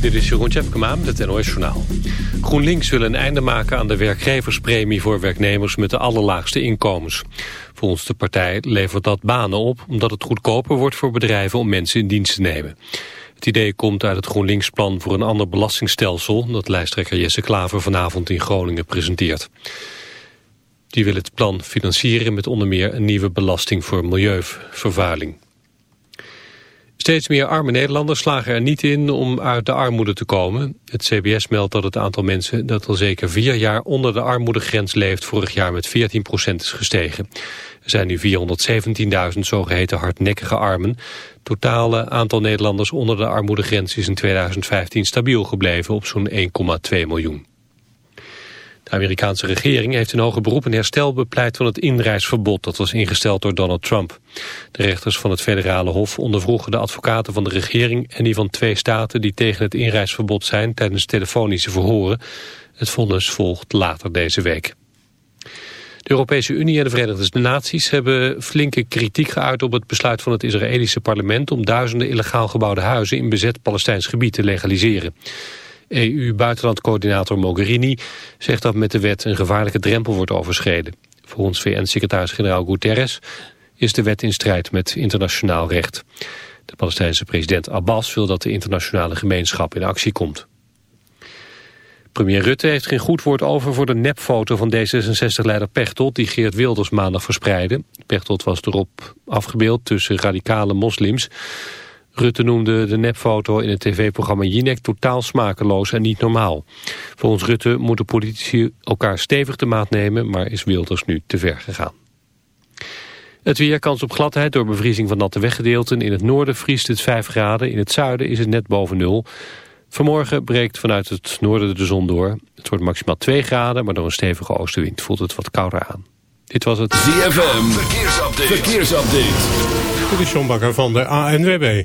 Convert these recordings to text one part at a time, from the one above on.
Dit is Jeroen Tjepkema met het NOS Journaal. GroenLinks wil een einde maken aan de werkgeverspremie voor werknemers met de allerlaagste inkomens. Volgens de partij levert dat banen op omdat het goedkoper wordt voor bedrijven om mensen in dienst te nemen. Het idee komt uit het GroenLinks-plan voor een ander belastingstelsel dat lijsttrekker Jesse Klaver vanavond in Groningen presenteert. Die wil het plan financieren met onder meer een nieuwe belasting voor milieuvervuiling. Steeds meer arme Nederlanders slagen er niet in om uit de armoede te komen. Het CBS meldt dat het aantal mensen dat al zeker vier jaar onder de armoedegrens leeft vorig jaar met 14% is gestegen. Er zijn nu 417.000 zogeheten hardnekkige armen. Totale aantal Nederlanders onder de armoedegrens is in 2015 stabiel gebleven op zo'n 1,2 miljoen. De Amerikaanse regering heeft in hoger beroep een herstel bepleit van het inreisverbod dat was ingesteld door Donald Trump. De rechters van het federale hof ondervroegen de advocaten van de regering en die van twee staten die tegen het inreisverbod zijn tijdens telefonische verhoren. Het vonnis volgt later deze week. De Europese Unie en de Verenigde Naties hebben flinke kritiek geuit op het besluit van het Israëlische parlement om duizenden illegaal gebouwde huizen in bezet Palestijns gebied te legaliseren. EU-buitenlandcoördinator Mogherini zegt dat met de wet een gevaarlijke drempel wordt overschreden. Volgens VN-secretaris-generaal Guterres is de wet in strijd met internationaal recht. De Palestijnse president Abbas wil dat de internationale gemeenschap in actie komt. Premier Rutte heeft geen goed woord over voor de nepfoto van D66-leider Pechtold... die Geert Wilders maandag verspreidde. Pechtold was erop afgebeeld tussen radicale moslims. Rutte noemde de nepfoto in het tv-programma Jinek totaal smakeloos en niet normaal. Volgens Rutte moeten politici elkaar stevig de maat nemen, maar is Wilders nu te ver gegaan. Het weer kans op gladheid door bevriezing van natte weggedeelten. In het noorden vriest het 5 graden, in het zuiden is het net boven nul. Vanmorgen breekt vanuit het noorden de zon door. Het wordt maximaal 2 graden, maar door een stevige oostenwind voelt het wat kouder aan. Dit was het ZFM Verkeersupdate. Verkeersupdate. Dit is John Bakker van de ANWB.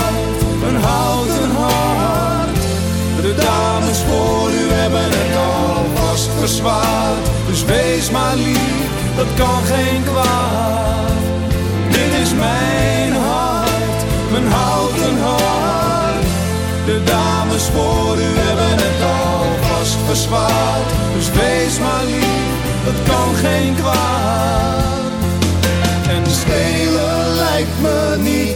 dus wees maar lief, dat kan geen kwaad. Dit is mijn hart, mijn houten hart. De dames voor u hebben het alvast verzwaard. Dus wees maar lief, dat kan geen kwaad. En stelen lijkt me niet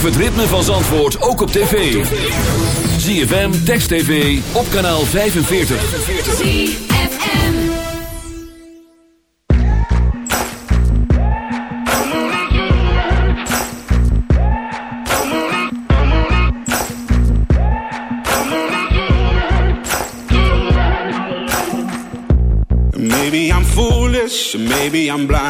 Beleef het ritme van Zandvoort ook op tv. ZFM, Text TV, op kanaal 45. ZFM Maybe I'm foolish, maybe I'm blind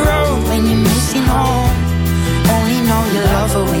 nursing home. Only know you love her